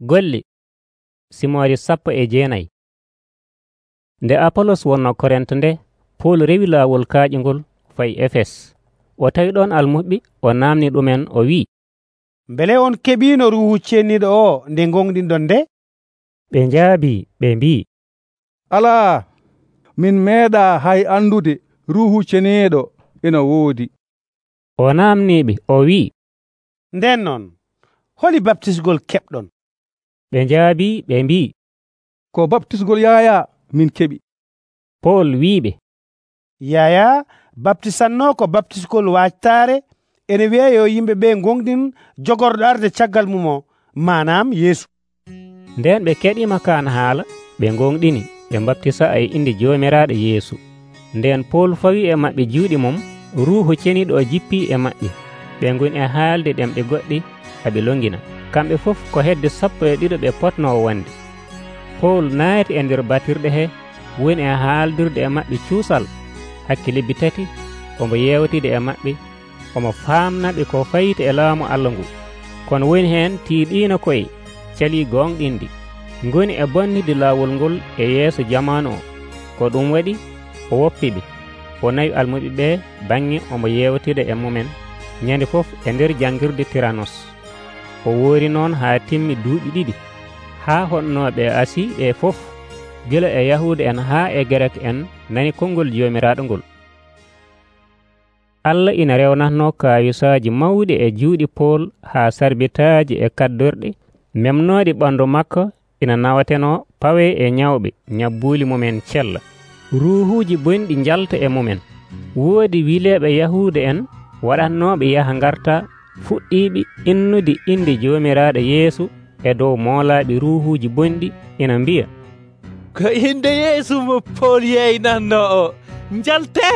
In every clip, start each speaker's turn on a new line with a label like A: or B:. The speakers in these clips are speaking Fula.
A: golli simoore sappo e jeenayi. Nde apolos wonno korente nde pol rewi laawol kaaƴingol fayi efes. O tawi ɗon almuɓɓi o naamni ɗumen o wi'i.
B: Beele on keɓino ruhu cenniɗo o nde gonɗinɗon nde?
A: Ɓe njaabi ɓe mbi'i.
C: Ala min meeɗa hay andude ruhu ceneeɗo ina woodi.
A: O naamniɓe o wi'i.
B: Nden noon holi baptisgol keɓɗon.
A: ɓe njaabi ɓe mbi.
C: Ko baptisgol yaya min keɓi.
A: Pol wiɓe
B: yaya baptisanno ko baptisgol wactare ene wiya yo yimɓe ɓe gonɗin jogorɗo arde caggal mum o manam yeesu.
A: Nden ɓe keɗima kan haala ɓe gonɗini ɓe baptisa e inde jomiraɗo yeesu. Nden pol fawi e maɓɓe juuɗe mum ruuhu ceniɗo jippi e maɓɓe. Ɓe goni e haalde ɗemɗe goɗɗe aɓe longina. kamɓe fof ko hedde sappo e ɗiɗo ɓe potno wonde. Pol naati e nder batirɗe he woni e haaldirde e maɓɓe cuusal. Hakke lebbi tati omo yewtide e maɓɓe omo faamnaɓe ko fayita e laamu allah ngu. Kono woni heen tiiɗiino koye cali gonɗinɗi ngoni e bonnide laawol ngol e yeeso jamanu o. Ko ɗum waɗi o woppi ɓe. O nawi almuɓe ɓe baŋŋe omo yewtida e mumen. Ñande fof e nder janngirde tyrannos o woori noon haa timmi duuɓi ɗiɗi haa honnoɓe asi ɓe fof gila e yahude en haa e gerek en nani konngol joomiraaɗo ngol. Allah ina rewnatno kaayusaaji mawɗi e juuɗe pool haa sarbitaaji e kaddorɗe memnooɗi ɓanndu makko ina nawateno pawe e ñawɓe ñabbuuli mumen cella. Ruuhuuji bonɗi njalta e mumen. Woodi wileeɓe yahuude en waɗatnooɓe yaha ngarta fuɗɗiɓe innude inde jomiraɗo yeesu e dow moolaɓe ruhuji bonɗi ina mbiya.
D: Ko inde yeesu mo pol yeynanno o jalte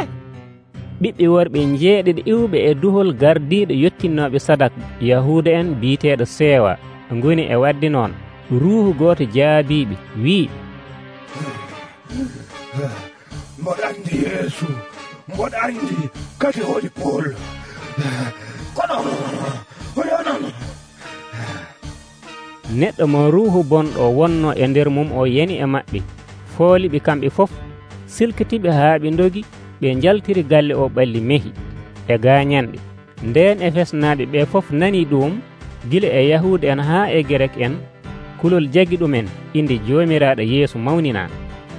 A: ɓiɓɓe worɓe jeeɗiɗe iwɓe e duhol gardiɗo yettinnoɓe sadak yahuda en biyeteɗo seewa goni e wadde noon ruuhu goto jaabiɓe wi'i.
E: Mboɗa andi yeesu mboɗa andi kadi hoɗi pool. kono. Oyonon
A: neɗɗo mo ruhu bonɗo wonno e nder mum o yani e maɓɓe. Fooliɓe kamɓe fof silkitiɓe haa ɓe dogi ɓe jaltiri galle o ɓalli mehi e gañanɗe nden e ɓe fof nani ɗum gila e yahude en haa e gerek en kulol jagi ɗumen inde joomiraaɗo yeesu mawnina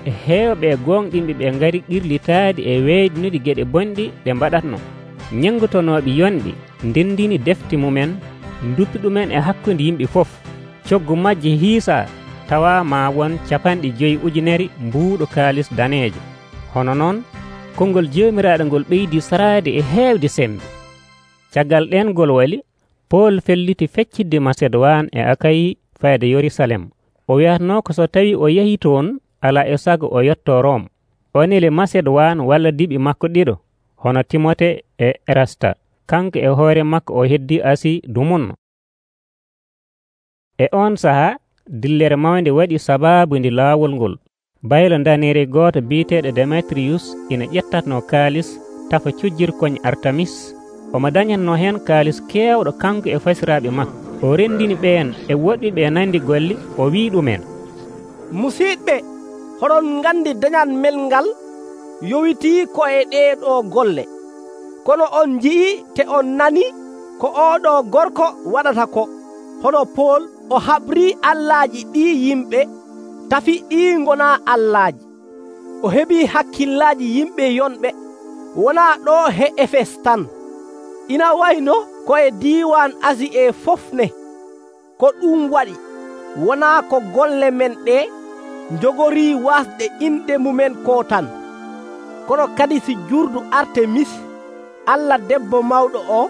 A: e heewɓe gonɗinɓe ɓe ngari qirlitaade e weydnude geɗe bonɗi ɗe mbaɗatno. ñengotonoɓe yonɓe ndendini defte mumen duppi ɗumen e hakkude yimɓe fof. Coggu majje hiisa tawa ma won capanɗe joyi ujunere mbuuɗo kaalis danejo hono noon konngol jomiraɗo ngol ɓeydi saraade e heewde sembe. Caggal ɗen ngol wali pool felliti feccidde macédoine e akayi fayde yerusalem. O wiyatno ko so tawi o yehi toon ala e sago o yetto rome. Onele macédoine walla diɓi makko ɗiɗo. hono timote e erasta. Kanko e hoore makko o heddi asi dumun e on saha dillere mawde waɗi sababu ndi laawol ngol. Baylo danere goto biyeteɗo demetrius ina ƴettatno kaalis tafa cujjirkoñ artamis omo dañatno hen kaalis kewɗo kanko e fasiraɓe makko. O rendini ɓeen e woɗɓiɓe nandi golle o wi ɗumen.
F: Musidɓe hoɗon gandi dañan mel ngal yowitii koye ɗeɗo golle. Kono on jii te on nani ko oɗo gorko waɗata ko. Hono pol o habri allaji ɗi yimɓe tafi ɗi gona allaji o heɓi hakkillaji yimɓe yonɓe wona ɗo he efes tan. Ina wayno koye diwan asi e fofne ko ɗum waɗi wona ko golle men ɗe jogori wasde inɗe mumen ko tan. kono kadi si jurdu artemis allah debbo mawɗo o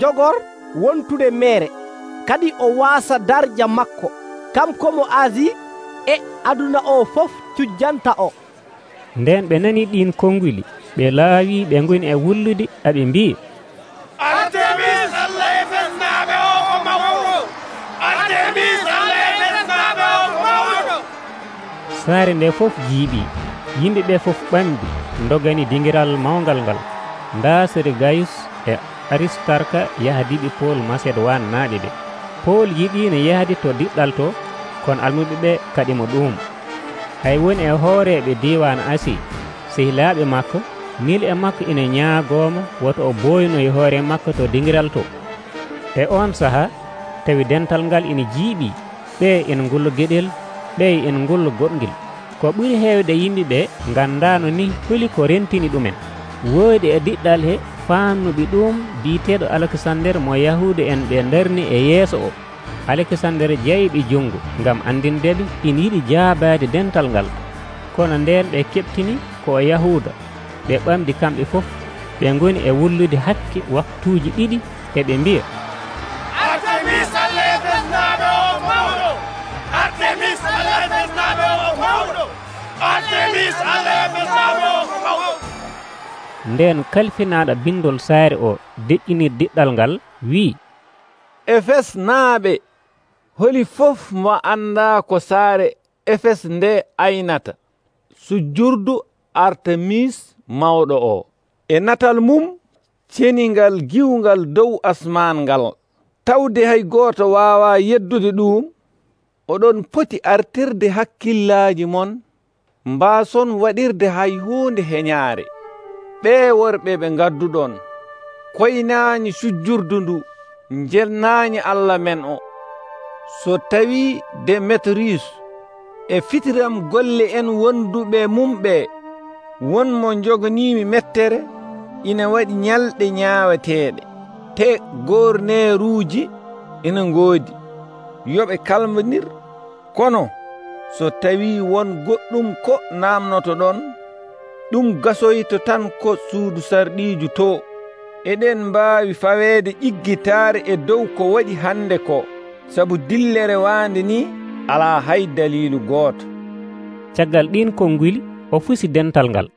F: jogor wontude mere. Kadi o waasa darja makko. Kanko mo asi e aduna o fof cujjanta o.
A: Nden ɓe nani ɗin konnguli ɓe laawi ɓe goni e wullude aɓe mbi
E: artemis allah e fesnaɓe o ko mawɗo. Artemis allah e fesnaɓe o ko mawɗo.
A: Saare nde fof jiiɓi yimɓe ɓe fof ɓamdi dogani dinguiral mawgal ngal. Ndasere gayus e aristarka yahdiɓe pol macédoine naaɓe ɓe pol yiɗino yahde to diɗɗal to kono almuɓe ɓe kadi mo ɗum hay woni e hooreɓe diwan asi. Sehilaaɓe makko nil e makko ina ñaagomo woto o e hoore makko to dingiral to. E on saaha tawi dental ngal ina jiiɓi ɓe ina ngullo gueɗel ɓe ina ngullo ko ɓuri heewde yimɓe ɓe gandano ni holi ko rentini ɗumen. Woodi e diɗɗal he fannuɓe ɗum biteɗo alexander mo yahude en ɓe darni e yeeso o. Alexander jeyɓe junggo gam andindeɓe ina yiɗi jaabade dental ngal. Kono nden ɓe keɓtini ko yahuda ɓe ɓamdi kamɓe fof ɓe goni e wullude hakke waktuji ɗiɗi eɓe mbiya
E: fils alleɓe samo
A: nden kalfinaɗo bindol saare o deƴƴini diɗɗal ngal wi'i
D: efes naaɓe holi fof mo annda ko saare efes nde aynata. Sujjurdu artemis mawɗo o. E natal mum ceningal giwngal dow asman ngal. Tawde hay gooto waawa yeddude ɗum oɗon poti artirde hakkillaaji mon mbason waɗirde hay huunde heñaare. Ɓe worɓe ɓe gadduɗon koynaani sujjurdu ndu jelnaani allah men o. So tawi demetrius e fitiram golle en wonduɓe mumɓe won mo joganiimi mettere ina waɗi ñalɗe ñaaweteeɗe te gorneeruuji ina ngoodi. Yo ɓe kalmonir kono so tawi won goɗɗum ko namnoto ɗon ɗum gasoyto tan ko suudu sarɗiju to. Eɗen mbaawi faweede ƴiggitaare e dow ko waɗi hannde ko. Sabu dillere waande ni alaa hay daliilu gooto.
A: Caggal ɗiin konnguli o fusi dental ngal.